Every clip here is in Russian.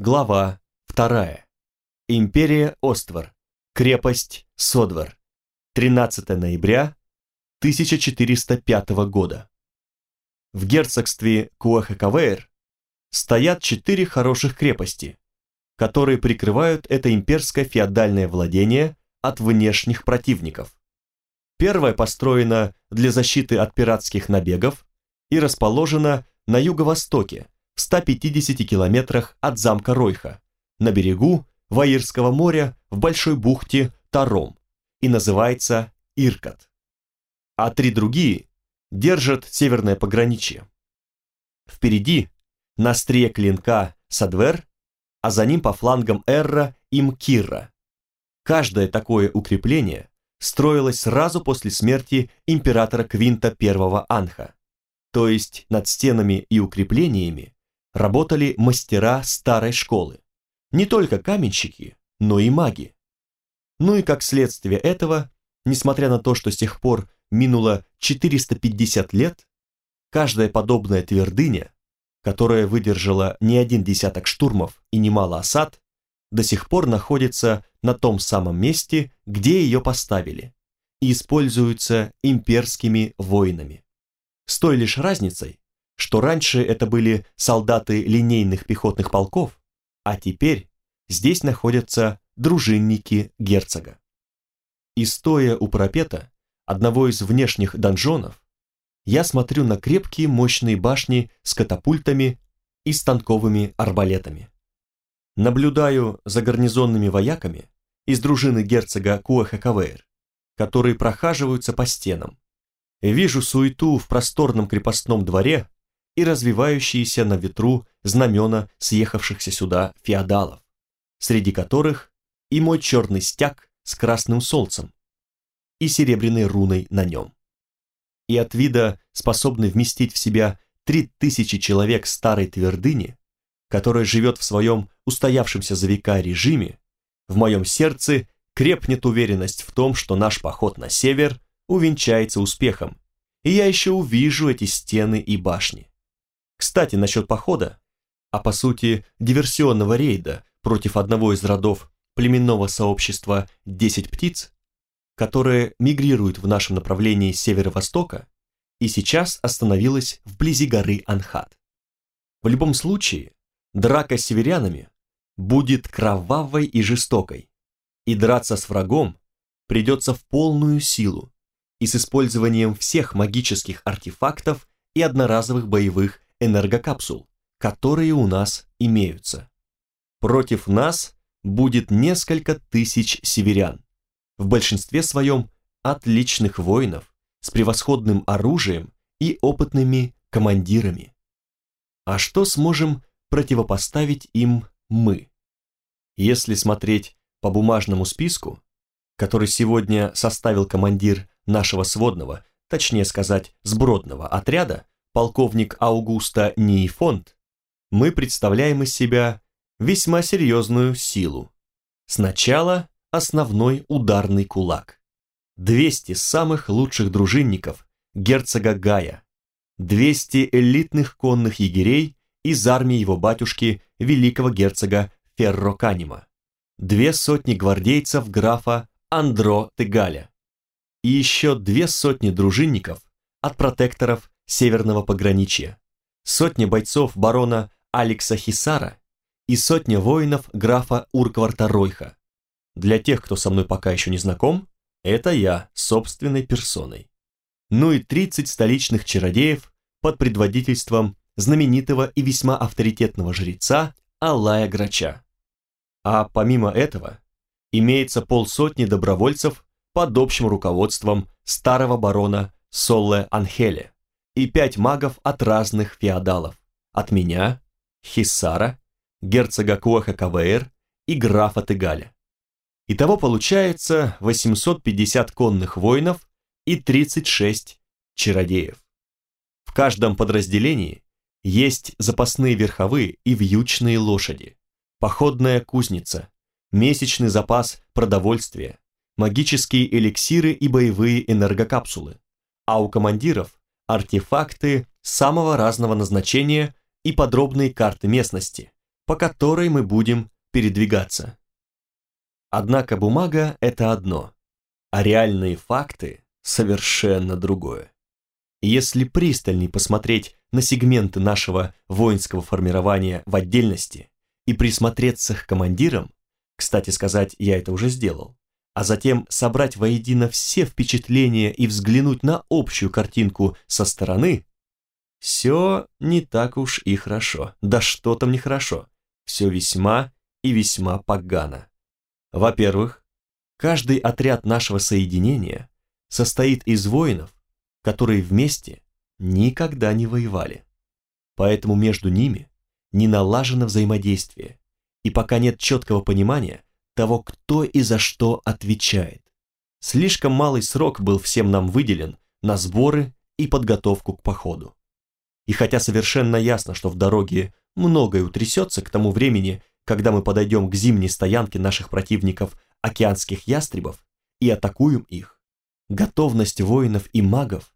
Глава 2. Империя Оствор. Крепость Содвар. 13 ноября 1405 года. В герцогстве Куахакавейр стоят четыре хороших крепости, которые прикрывают это имперское феодальное владение от внешних противников. Первая построена для защиты от пиратских набегов и расположена на юго-востоке, в 150 километрах от замка Ройха, на берегу Ваирского моря в большой бухте Таром и называется Иркат. А три другие держат северное пограничье. Впереди, на острие клинка Садвер, а за ним по флангам Эрра и Мкирра. Каждое такое укрепление строилась сразу после смерти императора Квинта I Анха. То есть над стенами и укреплениями работали мастера старой школы. Не только каменщики, но и маги. Ну и как следствие этого, несмотря на то, что с тех пор минуло 450 лет, каждая подобная твердыня, которая выдержала не один десяток штурмов и немало осад, до сих пор находится на том самом месте, где ее поставили, и используются имперскими воинами. С той лишь разницей, что раньше это были солдаты линейных пехотных полков, а теперь здесь находятся дружинники герцога. И стоя у парапета одного из внешних донжонов, я смотрю на крепкие мощные башни с катапультами и станковыми арбалетами. Наблюдаю за гарнизонными вояками из дружины герцога Куэхакавейр, которые прохаживаются по стенам. Вижу суету в просторном крепостном дворе и развивающиеся на ветру знамена съехавшихся сюда феодалов, среди которых и мой черный стяг с красным солнцем и серебряной руной на нем. И от вида, способный вместить в себя три тысячи человек старой твердыни, которая живет в своем устоявшемся за века режиме, в моем сердце крепнет уверенность в том, что наш поход на север увенчается успехом, и я еще увижу эти стены и башни. Кстати, насчет похода, а по сути диверсионного рейда против одного из родов племенного сообщества «Десять птиц», которое мигрирует в нашем направлении северо-востока и сейчас остановилось вблизи горы Анхат. В любом случае, Драка с северянами будет кровавой и жестокой, и драться с врагом придется в полную силу и с использованием всех магических артефактов и одноразовых боевых энергокапсул, которые у нас имеются. Против нас будет несколько тысяч северян, в большинстве своем отличных воинов с превосходным оружием и опытными командирами. А что сможем противопоставить им мы. Если смотреть по бумажному списку, который сегодня составил командир нашего сводного, точнее сказать, сбродного отряда, полковник Аугуста Нейфонт, мы представляем из себя весьма серьезную силу. Сначала основной ударный кулак. 200 самых лучших дружинников герцога Гая, 200 элитных конных егерей из армии его батюшки, великого герцога Ферроканима, две сотни гвардейцев графа Андро Тегаля и еще две сотни дружинников от протекторов северного пограничья, сотня бойцов барона Алекса Хисара и сотня воинов графа Уркварта Ройха. Для тех, кто со мной пока еще не знаком, это я собственной персоной. Ну и 30 столичных чародеев под предводительством знаменитого и весьма авторитетного жреца Алая Грача. А помимо этого, имеется полсотни добровольцев под общим руководством старого барона Солле Анхеле и пять магов от разных феодалов, от меня, Хиссара, герцога Куаха КВР и графа Тегаля. Итого получается 850 конных воинов и 36 чародеев. В каждом подразделении есть запасные верховые и вьючные лошади, походная кузница, месячный запас продовольствия, магические эликсиры и боевые энергокапсулы, а у командиров артефакты самого разного назначения и подробные карты местности, по которой мы будем передвигаться. Однако бумага – это одно, а реальные факты – совершенно другое. И если пристальней посмотреть на сегменты нашего воинского формирования в отдельности и присмотреться к командирам, кстати сказать, я это уже сделал, а затем собрать воедино все впечатления и взглянуть на общую картинку со стороны, все не так уж и хорошо. Да что там не хорошо. Все весьма и весьма погано. Во-первых, каждый отряд нашего соединения состоит из воинов, которые вместе никогда не воевали. Поэтому между ними не налажено взаимодействие, и пока нет четкого понимания того, кто и за что отвечает. Слишком малый срок был всем нам выделен на сборы и подготовку к походу. И хотя совершенно ясно, что в дороге многое утрясется к тому времени, когда мы подойдем к зимней стоянке наших противников океанских ястребов и атакуем их, готовность воинов и магов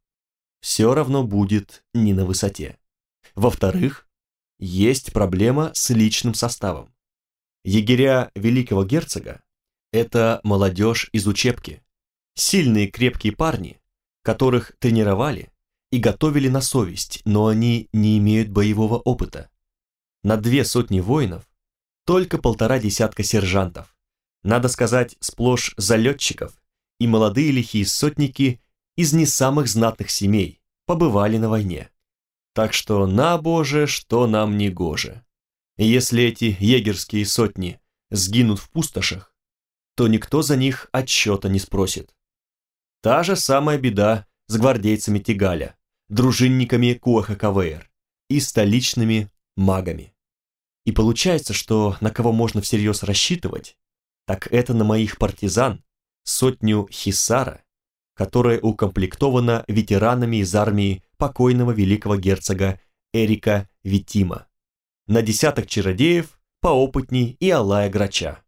все равно будет не на высоте. Во-вторых, есть проблема с личным составом. Егеря великого герцога – это молодежь из учебки, сильные крепкие парни, которых тренировали и готовили на совесть, но они не имеют боевого опыта. На две сотни воинов только полтора десятка сержантов, надо сказать, сплошь залетчиков, и молодые лихие сотники из не самых знатных семей побывали на войне. Так что на боже, что нам не гоже. Если эти егерские сотни сгинут в пустошах, то никто за них отчета не спросит. Та же самая беда с гвардейцами Тигаля, дружинниками Куаха Кавейр и столичными магами. И получается, что на кого можно всерьез рассчитывать, так это на моих партизан, сотню Хисара, которая укомплектована ветеранами из армии покойного великого герцога Эрика Витима, на десяток чародеев поопытней и Алая Грача.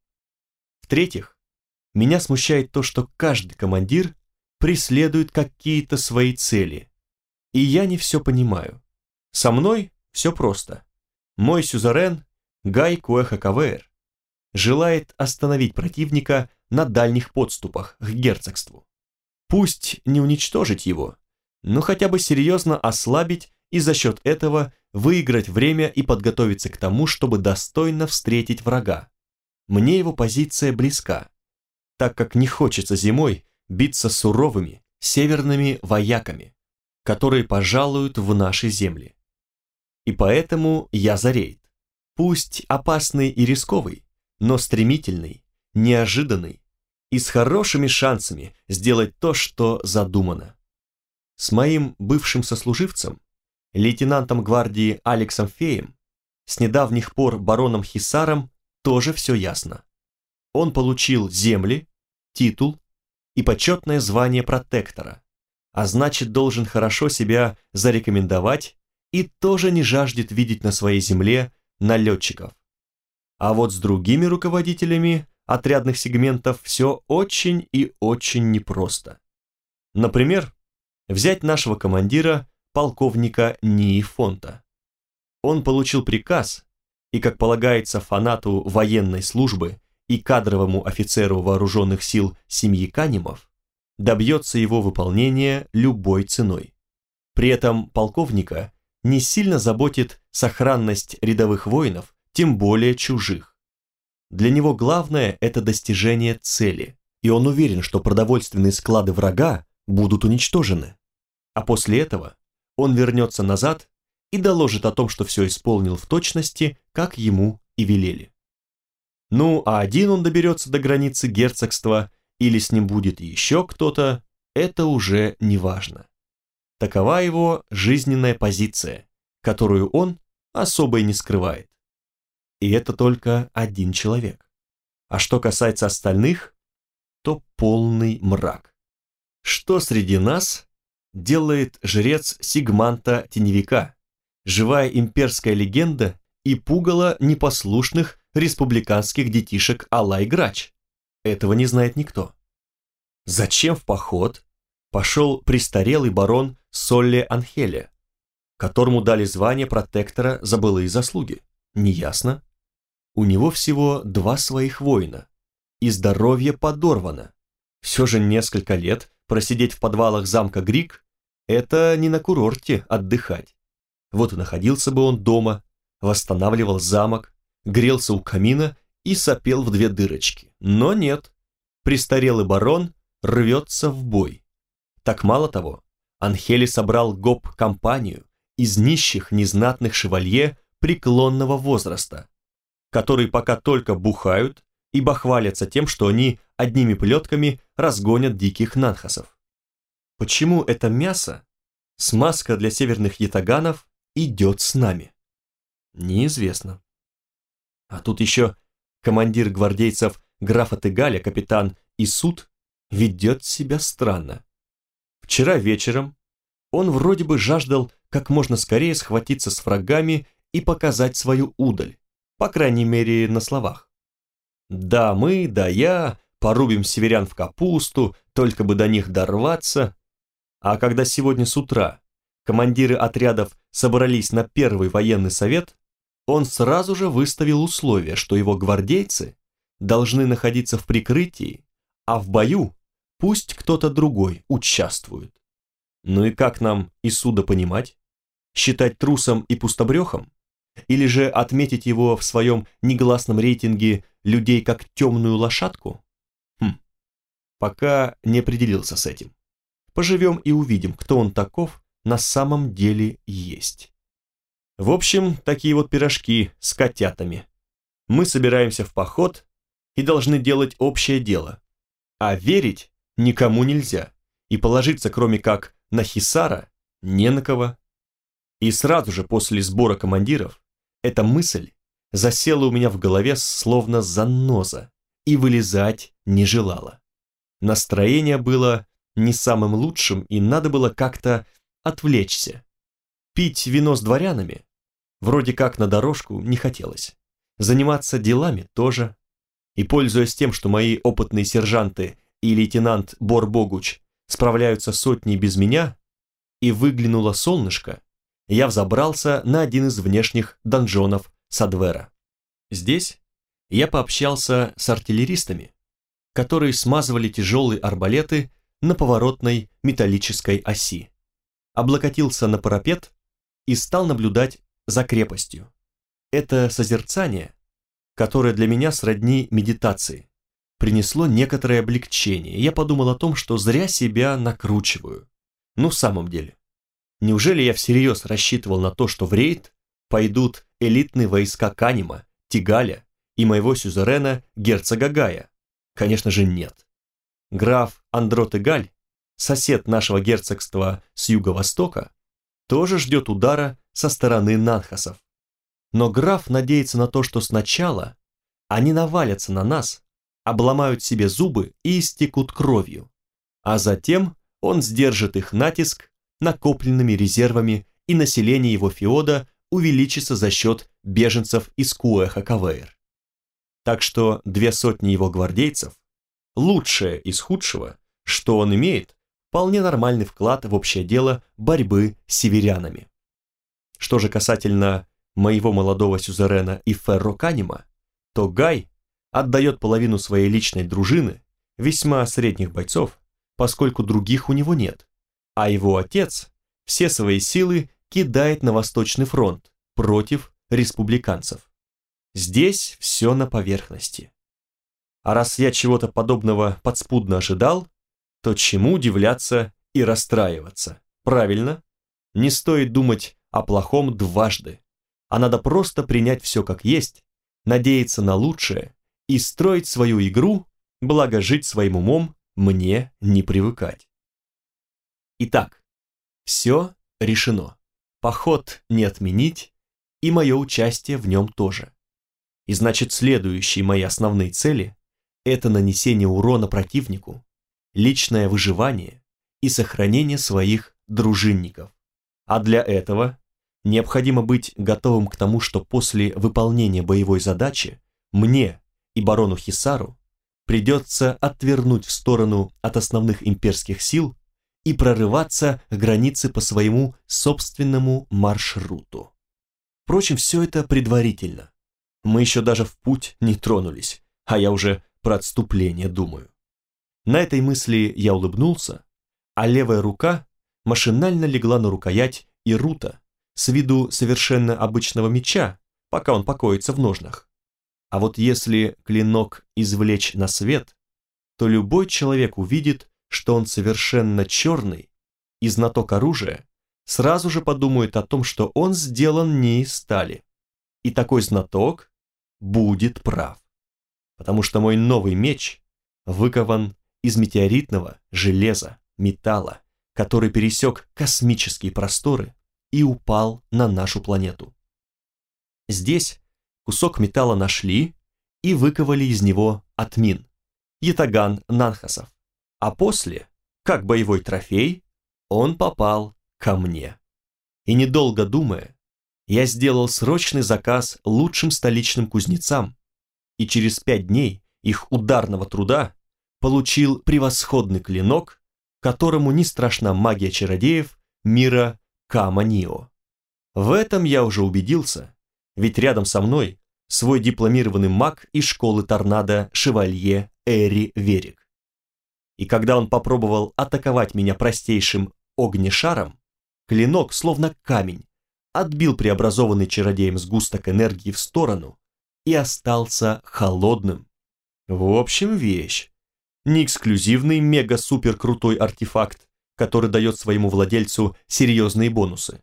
В-третьих, меня смущает то, что каждый командир преследует какие-то свои цели, и я не все понимаю. Со мной все просто. Мой сюзерен, Гай Куэха желает остановить противника на дальних подступах к герцогству. Пусть не уничтожить его, но хотя бы серьезно ослабить и за счет этого выиграть время и подготовиться к тому, чтобы достойно встретить врага. Мне его позиция близка, так как не хочется зимой биться суровыми северными вояками, которые пожалуют в наши земли. И поэтому я за рейд. Пусть опасный и рисковый, но стремительный, неожиданный и с хорошими шансами сделать то, что задумано. С моим бывшим сослуживцем, лейтенантом гвардии Алексом Феем, с недавних пор бароном Хисаром тоже все ясно. Он получил земли, титул и почетное звание протектора, а значит должен хорошо себя зарекомендовать и тоже не жаждет видеть на своей земле налетчиков. А вот с другими руководителями отрядных сегментов все очень и очень непросто. Например, взять нашего командира, полковника Нии Фонта. Он получил приказ, и, как полагается фанату военной службы и кадровому офицеру вооруженных сил семьи Канимов, добьется его выполнения любой ценой. При этом полковника не сильно заботит сохранность рядовых воинов, тем более чужих. Для него главное – это достижение цели, и он уверен, что продовольственные склады врага будут уничтожены. А после этого он вернется назад и доложит о том, что все исполнил в точности, как ему и велели. Ну, а один он доберется до границы герцогства, или с ним будет еще кто-то, это уже не важно. Такова его жизненная позиция, которую он особо и не скрывает. И это только один человек. А что касается остальных, то полный мрак. Что среди нас делает жрец Сигманта Теневика, живая имперская легенда и пугало непослушных республиканских детишек Алай Грач? Этого не знает никто. Зачем в поход пошел престарелый барон Солле Анхеле, которому дали звание протектора за былые заслуги. Неясно. у него всего два своих воина, и здоровье подорвано. Все же несколько лет просидеть в подвалах замка Грик – это не на курорте отдыхать. Вот и находился бы он дома, восстанавливал замок, грелся у камина и сопел в две дырочки. Но нет, престарелый барон рвется в бой. Так мало того, Анхели собрал гоп-компанию из нищих незнатных шевалье преклонного возраста, которые пока только бухают и бахвалятся тем, что они одними плетками разгонят диких нанхасов. Почему это мясо, смазка для северных ятаганов, идет с нами? Неизвестно. А тут еще командир гвардейцев графа Тегаля, капитан Исуд, ведет себя странно. Вчера вечером он вроде бы жаждал как можно скорее схватиться с врагами и показать свою удаль, по крайней мере на словах. Да мы, да я, порубим северян в капусту, только бы до них дорваться. А когда сегодня с утра командиры отрядов собрались на первый военный совет, он сразу же выставил условие, что его гвардейцы должны находиться в прикрытии, а в бою пусть кто-то другой участвует. Ну и как нам и суда понимать? Считать трусом и пустобрехом? Или же отметить его в своем негласном рейтинге людей как темную лошадку? Хм, пока не определился с этим. Поживем и увидим, кто он таков на самом деле есть. В общем, такие вот пирожки с котятами. Мы собираемся в поход и должны делать общее дело. А верить никому нельзя, и положиться кроме как на Хисара не на кого. И сразу же после сбора командиров эта мысль засела у меня в голове словно заноза и вылезать не желала. Настроение было не самым лучшим, и надо было как-то отвлечься. Пить вино с дворянами вроде как на дорожку не хотелось. Заниматься делами тоже. И пользуясь тем, что мои опытные сержанты и лейтенант Бор Богуч справляются сотней без меня, и выглянуло солнышко, я взобрался на один из внешних донжонов Садвера. Здесь я пообщался с артиллеристами, которые смазывали тяжелые арбалеты на поворотной металлической оси облокотился на парапет и стал наблюдать за крепостью. Это созерцание, которое для меня сродни медитации, принесло некоторое облегчение. Я подумал о том, что зря себя накручиваю. Ну, в самом деле, неужели я всерьез рассчитывал на то, что в рейд пойдут элитные войска Канима, Тигаля и моего сюзерена герцога Гая? Конечно же нет. Граф Андро Тигаль сосед нашего герцогства с юго-востока, тоже ждет удара со стороны Нанхасов. Но граф надеется на то, что сначала они навалятся на нас, обломают себе зубы и истекут кровью, а затем он сдержит их натиск накопленными резервами и население его феода увеличится за счет беженцев из Куэха-Кавейр. Так что две сотни его гвардейцев, лучшее из худшего, что он имеет, вполне нормальный вклад в общее дело борьбы с северянами. Что же касательно моего молодого сюзерена и Ферро Канима, то Гай отдает половину своей личной дружины, весьма средних бойцов, поскольку других у него нет, а его отец все свои силы кидает на Восточный фронт против республиканцев. Здесь все на поверхности. А раз я чего-то подобного подспудно ожидал, то чему удивляться и расстраиваться? Правильно, не стоит думать о плохом дважды, а надо просто принять все как есть, надеяться на лучшее и строить свою игру, благо жить своим умом мне не привыкать. Итак, все решено. Поход не отменить, и мое участие в нем тоже. И значит, следующие мои основные цели – это нанесение урона противнику, личное выживание и сохранение своих дружинников. А для этого необходимо быть готовым к тому, что после выполнения боевой задачи мне и барону Хисару придется отвернуть в сторону от основных имперских сил и прорываться к границе по своему собственному маршруту. Впрочем, все это предварительно. Мы еще даже в путь не тронулись, а я уже про отступление думаю. На этой мысли я улыбнулся, а левая рука машинально легла на рукоять Ирута с виду совершенно обычного меча, пока он покоится в ножнах. А вот если клинок извлечь на свет, то любой человек увидит, что он совершенно черный, и знаток оружия сразу же подумает о том, что он сделан не из стали. И такой знаток будет прав. Потому что мой новый меч выкован из метеоритного железа, металла, который пересек космические просторы и упал на нашу планету. Здесь кусок металла нашли и выковали из него атмин, ятаган Нанхасов, а после, как боевой трофей, он попал ко мне. И недолго думая, я сделал срочный заказ лучшим столичным кузнецам, и через пять дней их ударного труда получил превосходный клинок, которому не страшна магия чародеев мира Каманио. В этом я уже убедился, ведь рядом со мной свой дипломированный маг из школы торнадо Шевалье Эри Верик. И когда он попробовал атаковать меня простейшим огнешаром, клинок, словно камень, отбил преобразованный чародеем сгусток энергии в сторону и остался холодным. В общем, вещь не эксклюзивный мега-супер крутой артефакт, который дает своему владельцу серьезные бонусы.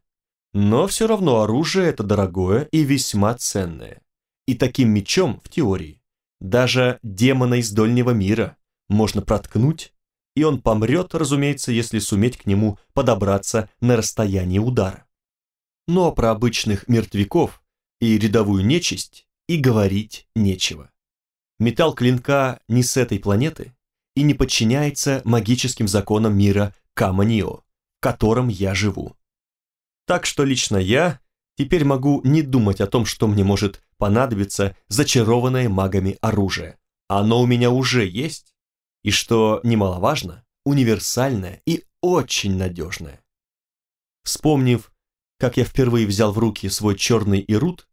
Но все равно оружие это дорогое и весьма ценное. И таким мечом, в теории, даже демона из дольнего мира можно проткнуть, и он помрет, разумеется, если суметь к нему подобраться на расстоянии удара. Но про обычных мертвяков и рядовую нечисть и говорить нечего. Металл клинка не с этой планеты, и не подчиняется магическим законам мира Каманио, в котором я живу. Так что лично я теперь могу не думать о том, что мне может понадобиться зачарованное магами оружие. Оно у меня уже есть, и что немаловажно, универсальное и очень надежное. Вспомнив, как я впервые взял в руки свой черный ирут,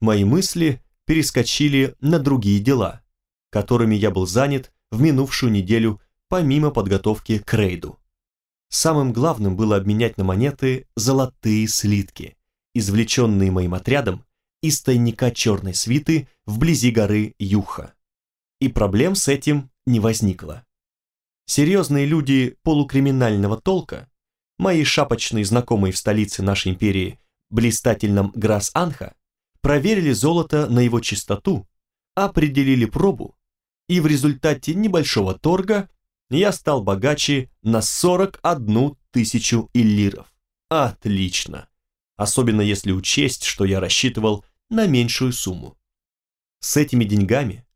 мои мысли перескочили на другие дела, которыми я был занят в минувшую неделю помимо подготовки к рейду. Самым главным было обменять на монеты золотые слитки, извлеченные моим отрядом из тайника черной свиты вблизи горы Юха. И проблем с этим не возникло. Серьезные люди полукриминального толка, мои шапочные знакомые в столице нашей империи, блистательном Грас-Анха, проверили золото на его чистоту, определили пробу и в результате небольшого торга я стал богаче на 41 тысячу иллиров. Отлично! Особенно если учесть, что я рассчитывал на меньшую сумму. С этими деньгами,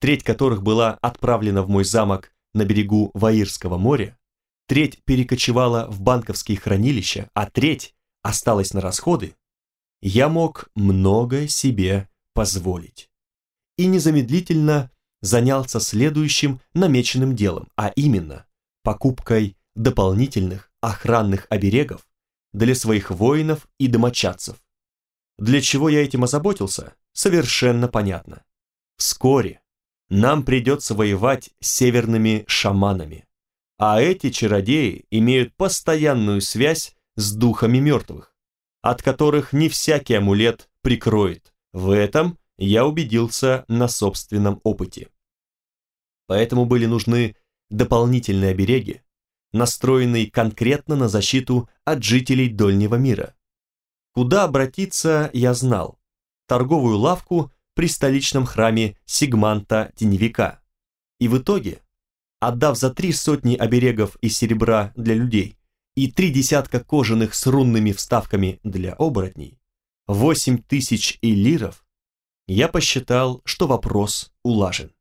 треть которых была отправлена в мой замок на берегу Ваирского моря, треть перекочевала в банковские хранилища, а треть осталась на расходы, я мог многое себе позволить. И незамедлительно занялся следующим намеченным делом, а именно покупкой дополнительных охранных оберегов для своих воинов и домочадцев. Для чего я этим озаботился, совершенно понятно. Вскоре нам придется воевать с северными шаманами, а эти чародеи имеют постоянную связь с духами мертвых, от которых не всякий амулет прикроет. В этом я убедился на собственном опыте. Поэтому были нужны дополнительные обереги, настроенные конкретно на защиту от жителей Дольнего мира. Куда обратиться, я знал. Торговую лавку при столичном храме Сигманта Теневика. И в итоге, отдав за три сотни оберегов из серебра для людей и три десятка кожаных с рунными вставками для оборотней, восемь тысяч элиров, я посчитал, что вопрос улажен.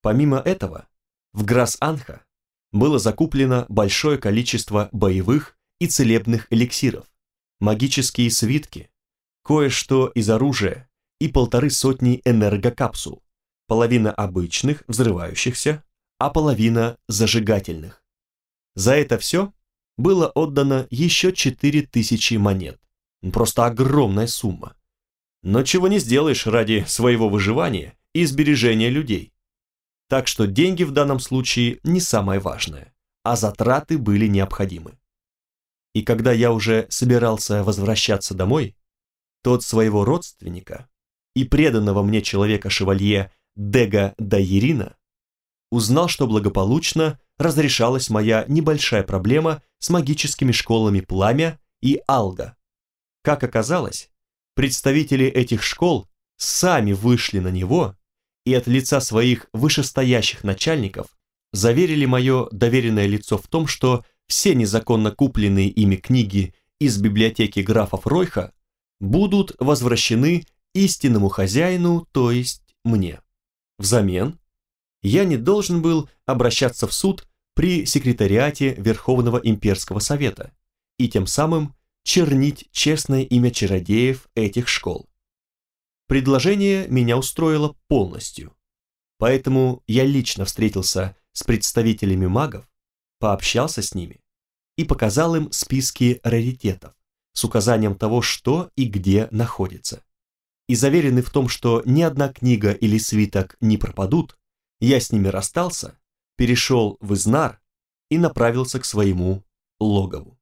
Помимо этого, в Грас-Анха было закуплено большое количество боевых и целебных эликсиров, магические свитки, кое-что из оружия и полторы сотни энергокапсул, половина обычных, взрывающихся, а половина зажигательных. За это все было отдано еще 4000 монет. Просто огромная сумма. Но чего не сделаешь ради своего выживания и сбережения людей. Так что деньги в данном случае не самое важное, а затраты были необходимы. И когда я уже собирался возвращаться домой, тот своего родственника и преданного мне человека шевалье Дега Дайерина узнал, что благополучно разрешалась моя небольшая проблема с магическими школами Пламя и Алга. Как оказалось, представители этих школ сами вышли на него и от лица своих вышестоящих начальников заверили мое доверенное лицо в том, что все незаконно купленные ими книги из библиотеки графов Ройха будут возвращены истинному хозяину, то есть мне. Взамен я не должен был обращаться в суд при секретариате Верховного имперского совета и тем самым чернить честное имя чародеев этих школ. Предложение меня устроило полностью, поэтому я лично встретился с представителями магов, пообщался с ними и показал им списки раритетов с указанием того, что и где находится. И заверенный в том, что ни одна книга или свиток не пропадут, я с ними расстался, перешел в Изнар и направился к своему логову.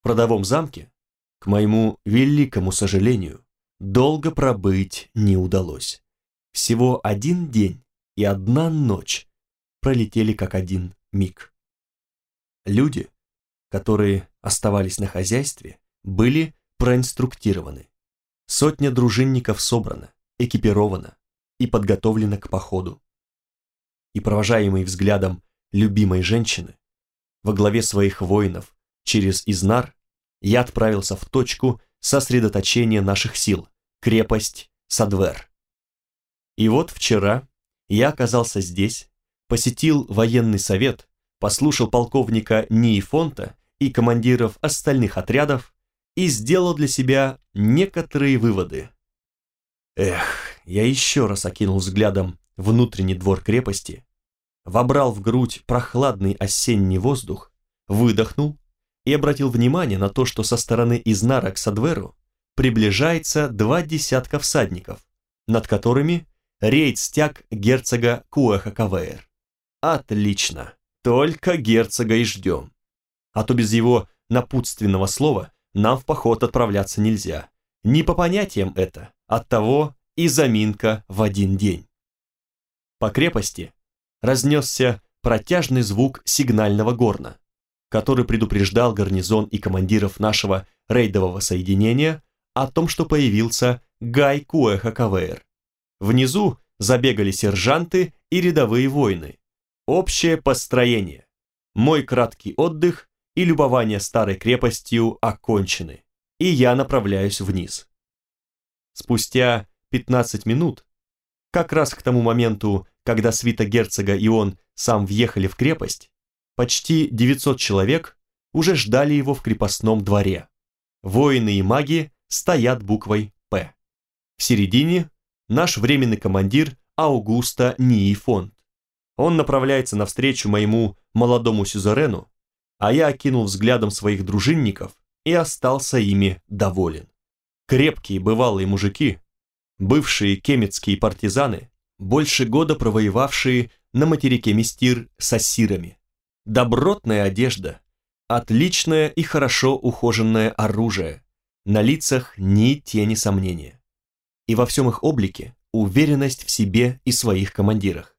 В продовом замке, к моему великому сожалению, долго пробыть не удалось. Всего один день и одна ночь пролетели как один миг. Люди, которые оставались на хозяйстве, были проинструктированы. Сотня дружинников собрана, экипирована и подготовлена к походу и провожаемый взглядом любимой женщины, во главе своих воинов через Изнар, я отправился в точку сосредоточения наших сил, крепость Садвер. И вот вчера я оказался здесь, посетил военный совет, послушал полковника Ниефонта и командиров остальных отрядов и сделал для себя некоторые выводы. Эх, я еще раз окинул взглядом внутренний двор крепости, вобрал в грудь прохладный осенний воздух, выдохнул и обратил внимание на то, что со стороны Изнара к Садверу приближается два десятка всадников, над которыми рейд стяг герцога Куэха Кавейр. Отлично, только герцога и ждем. А то без его напутственного слова нам в поход отправляться нельзя. Не по понятиям это, оттого и заминка в один день. По крепости разнесся протяжный звук сигнального горна, который предупреждал гарнизон и командиров нашего рейдового соединения о том, что появился Гай Куэха Кавейр. Внизу забегали сержанты и рядовые воины. Общее построение. Мой краткий отдых и любование старой крепостью окончены, и я направляюсь вниз. Спустя 15 минут, как раз к тому моменту, когда свита герцога и он сам въехали в крепость, почти 900 человек уже ждали его в крепостном дворе. Воины и маги стоят буквой «П». В середине наш временный командир Аугуста Ниифонт. Он направляется навстречу моему молодому сюзерену, а я окинул взглядом своих дружинников и остался ими доволен. Крепкие бывалые мужики, бывшие кемецкие партизаны, больше года провоевавшие на материке Мистир с ассирами. Добротная одежда, отличное и хорошо ухоженное оружие, на лицах ни тени сомнения. И во всем их облике уверенность в себе и своих командирах.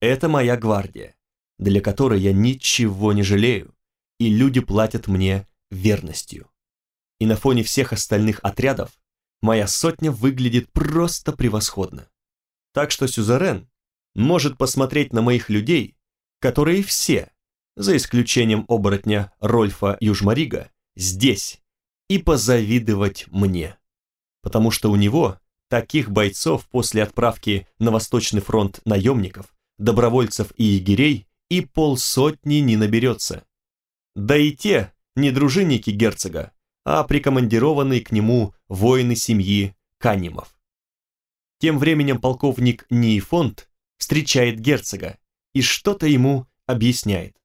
Это моя гвардия, для которой я ничего не жалею, и люди платят мне верностью. И на фоне всех остальных отрядов моя сотня выглядит просто превосходно. Так что Сюзерен может посмотреть на моих людей, которые все, за исключением оборотня Рольфа Южмарига, здесь, и позавидовать мне. Потому что у него таких бойцов после отправки на Восточный фронт наемников, добровольцев и егерей и полсотни не наберется. Да и те не дружинники герцога, а прикомандированные к нему воины семьи Канимов. Тем временем полковник Нейфонт встречает герцога и что-то ему объясняет.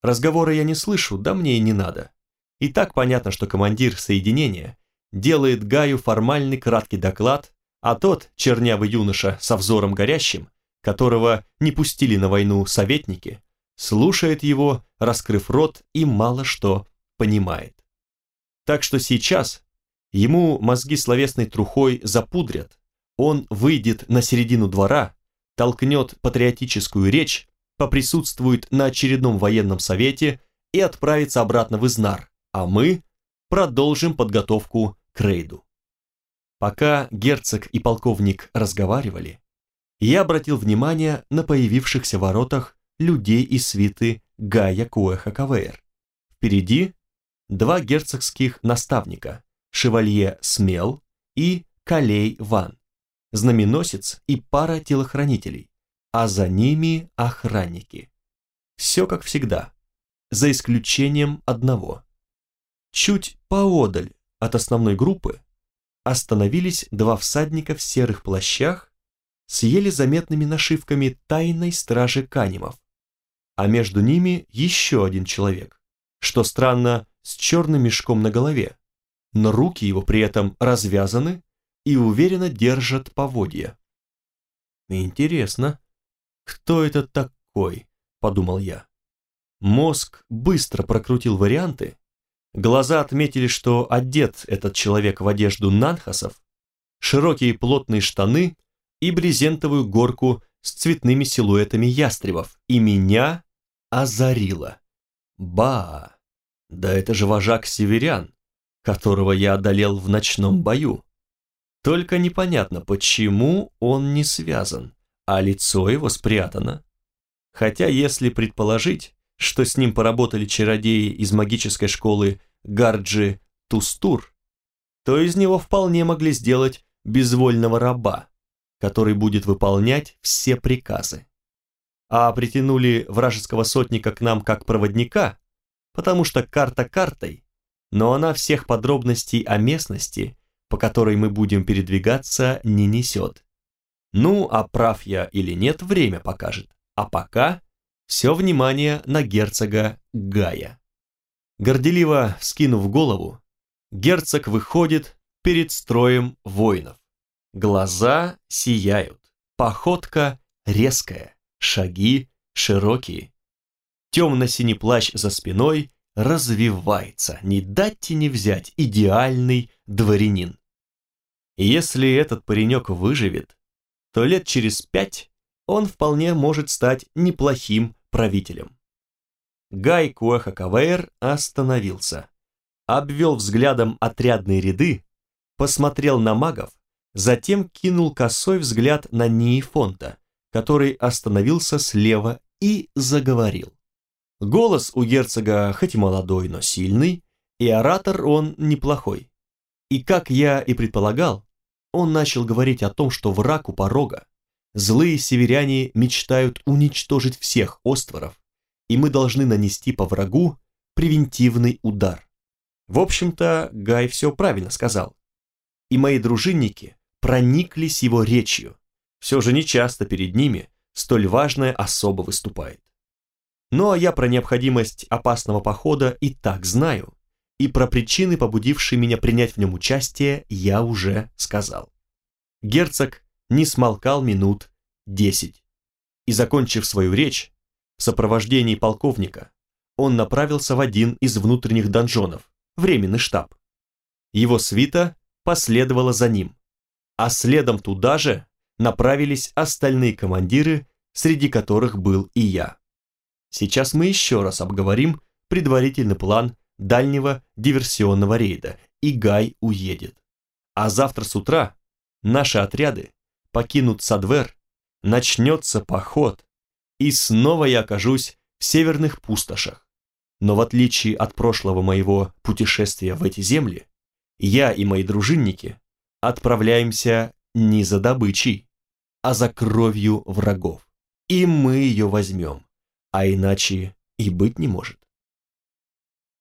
Разговора я не слышу, да мне и не надо. И так понятно, что командир соединения делает Гаю формальный краткий доклад, а тот, чернявый юноша со взором горящим, которого не пустили на войну советники, слушает его, раскрыв рот и мало что понимает. Так что сейчас ему мозги словесной трухой запудрят, он выйдет на середину двора, толкнет патриотическую речь, поприсутствует на очередном военном совете и отправится обратно в Изнар, а мы продолжим подготовку к рейду. Пока герцог и полковник разговаривали, я обратил внимание на появившихся в воротах людей из свиты Гая Куэха Кавейр. Впереди два герцогских наставника, шевалье Смел и Калей Ван, знаменосец и пара телохранителей, а за ними охранники. Все как всегда, за исключением одного. Чуть поодаль от основной группы остановились два всадника в серых плащах с еле заметными нашивками тайной стражи Канимов, а между ними еще один человек, что странно, с черным мешком на голове, но руки его при этом развязаны и уверенно держат поводья. «Интересно, кто это такой?» – подумал я. Мозг быстро прокрутил варианты, глаза отметили, что одет этот человек в одежду нанхасов, широкие плотные штаны и брезентовую горку с цветными силуэтами ястребов, и меня озарило. Ба! Да это же вожак северян, которого я одолел в ночном бою. Только непонятно, почему он не связан, а лицо его спрятано. Хотя если предположить, что с ним поработали чародеи из магической школы Гарджи Тустур, то из него вполне могли сделать безвольного раба, который будет выполнять все приказы. А притянули вражеского сотника к нам как проводника, потому что карта картой, но она всех подробностей о местности, по которой мы будем передвигаться, не несет. Ну, а прав я или нет, время покажет. А пока все внимание на герцога Гая. Горделиво скинув голову, герцог выходит перед строем воинов. Глаза сияют, походка резкая, шаги широкие. Темно-синий плащ за спиной развивается, не дать и не взять, идеальный дворянин. Если этот паренек выживет, то лет через пять он вполне может стать неплохим правителем. Гай Куэха остановился, обвел взглядом отрядные ряды, посмотрел на магов, затем кинул косой взгляд на Ниефонта, который остановился слева и заговорил. Голос у герцога хоть молодой, но сильный, и оратор он неплохой. И как я и предполагал, он начал говорить о том, что враг у порога, Злые северяне мечтают уничтожить всех остворов, и мы должны нанести по врагу превентивный удар. В общем-то, Гай все правильно сказал. И мои дружинники прониклись его речью. Все же нечасто перед ними столь важная особа выступает. Ну а я про необходимость опасного похода и так знаю, и про причины, побудившие меня принять в нем участие, я уже сказал. Герцог не смолкал минут десять. И закончив свою речь, в сопровождении полковника, он направился в один из внутренних донжонов, временный штаб. Его свита последовала за ним, а следом туда же направились остальные командиры, среди которых был и я. Сейчас мы еще раз обговорим предварительный план дальнего диверсионного рейда, и Гай уедет. А завтра с утра наши отряды покинут Садвер, начнется поход, и снова я окажусь в северных пустошах. Но в отличие от прошлого моего путешествия в эти земли, я и мои дружинники отправляемся не за добычей, а за кровью врагов. И мы ее возьмем, а иначе и быть не может.